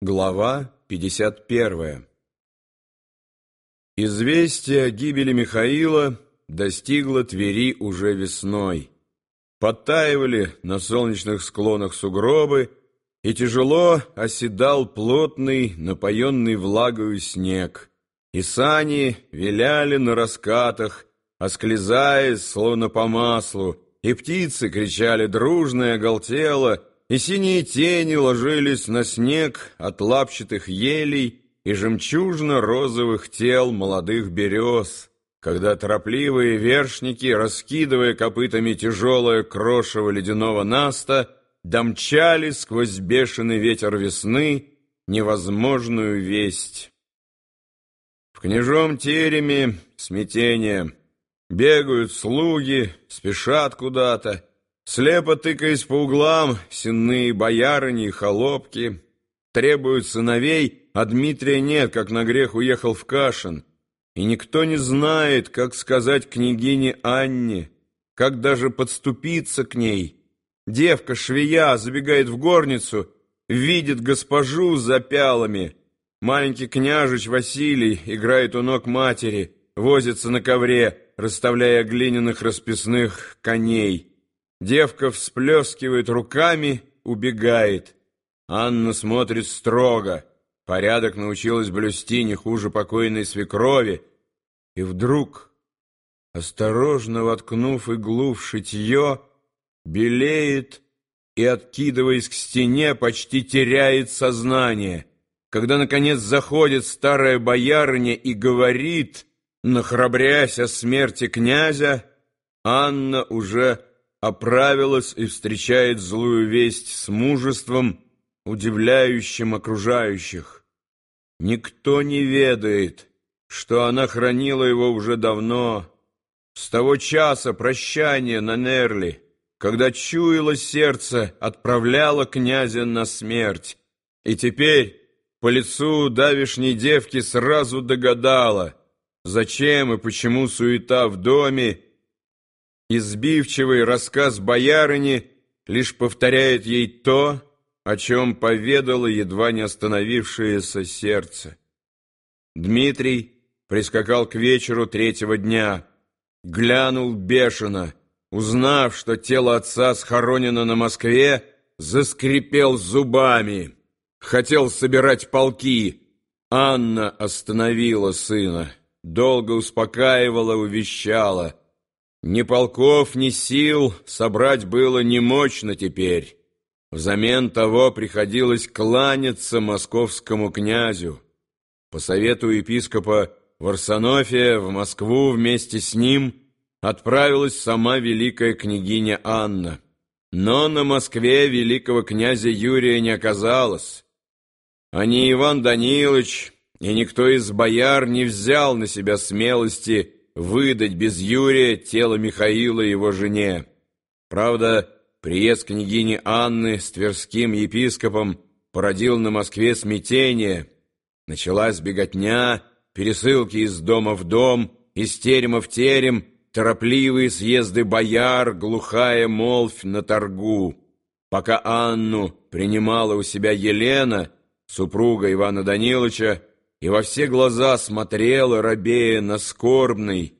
Глава 51 Известие о гибели Михаила достигло Твери уже весной. Подтаивали на солнечных склонах сугробы, и тяжело оседал плотный, напоенный влагою снег. И сани виляли на раскатах, осклизаясь, словно по маслу, и птицы кричали дружно и оголтело, и синие тени ложились на снег от лапчатых елей и жемчужно-розовых тел молодых берез, когда торопливые вершники, раскидывая копытами тяжелое крошево ледяного наста, домчали сквозь бешеный ветер весны невозможную весть. В княжом тереме смятение. Бегают слуги, спешат куда-то, Слепо тыкаясь по углам, сенные боярыни и холопки требуют сыновей, а Дмитрия нет, как на грех уехал в Кашин. И никто не знает, как сказать княгине Анне, как даже подступиться к ней. Девка-швея забегает в горницу, видит госпожу за пялами. Маленький княжич Василий играет у ног матери, возится на ковре, расставляя глиняных расписных коней. Девка всплескивает руками, убегает. Анна смотрит строго. Порядок научилась блюсти не хуже покойной свекрови. И вдруг, осторожно воткнув иглу в шитье, белеет и, откидываясь к стене, почти теряет сознание. Когда, наконец, заходит старая боярыня и говорит, нахрабрясь о смерти князя, Анна уже оправилась и встречает злую весть с мужеством, удивляющим окружающих. Никто не ведает, что она хранила его уже давно, с того часа прощания на Нерли, когда чуяло сердце, отправляло князя на смерть. И теперь по лицу давишней девки сразу догадала, зачем и почему суета в доме, Избивчивый рассказ боярыни лишь повторяет ей то, о чем поведало едва не остановившееся сердце. Дмитрий прискакал к вечеру третьего дня, глянул бешено, узнав, что тело отца схоронено на Москве, заскрипел зубами, хотел собирать полки. Анна остановила сына, долго успокаивала, увещала — ни полков, ни сил собрать было немощно теперь. Взамен того приходилось кланяться московскому князю. По совету епископа Варсонофия в Москву вместе с ним отправилась сама великая княгиня Анна. Но на Москве великого князя Юрия не оказалось. А ни Иван Данилович, и никто из бояр не взял на себя смелости выдать без Юрия тело Михаила его жене. Правда, приезд княгини Анны с Тверским епископом породил на Москве смятение. Началась беготня, пересылки из дома в дом, из терема в терем, торопливые съезды бояр, глухая молвь на торгу. Пока Анну принимала у себя Елена, супруга Ивана Даниловича, и во все глаза смотрела, рабея на скорбный,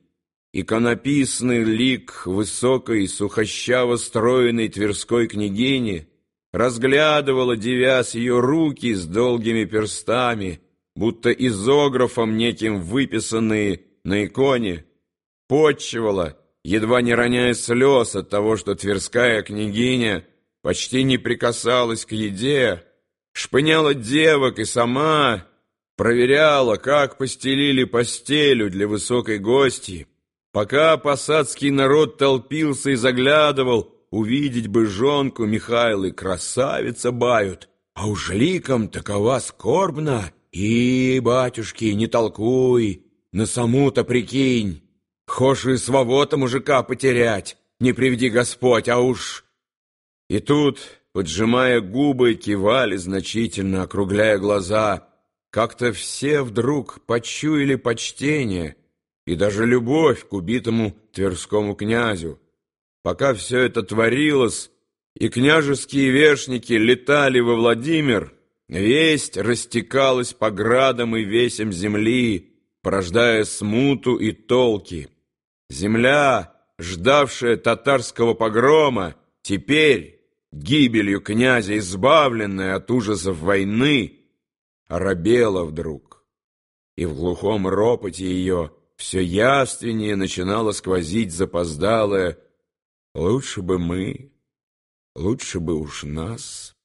иконописный лик высокой, сухощаво стройной тверской княгини, разглядывала, девясь ее руки с долгими перстами, будто изографом неким выписанные на иконе, почивала, едва не роняя слез от того, что тверская княгиня почти не прикасалась к еде, шпыняла девок и сама проверяла, как постелили постелю для высокой гости, пока посадский народ толпился и заглядывал, увидеть бы жонку Михайлы, красавица бают, а уж ликом такова скорбна, и, батюшки, не толкуй, на саму-то прикинь, хошь и свобода мужика потерять, не приведи Господь, а уж... И тут, поджимая губы, кивали значительно, округляя глаза — как-то все вдруг почуяли почтение и даже любовь к убитому тверскому князю. Пока все это творилось, и княжеские вешники летали во Владимир, Весть растекалась по градам и весям земли, порождая смуту и толки. Земля, ждавшая татарского погрома, теперь, гибелью князя, избавленная от ужасов войны, оробела вдруг. И в глухом ропоте ее все явственнее начинало сквозить запоздалое «Лучше бы мы, лучше бы уж нас».